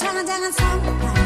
turn down someone.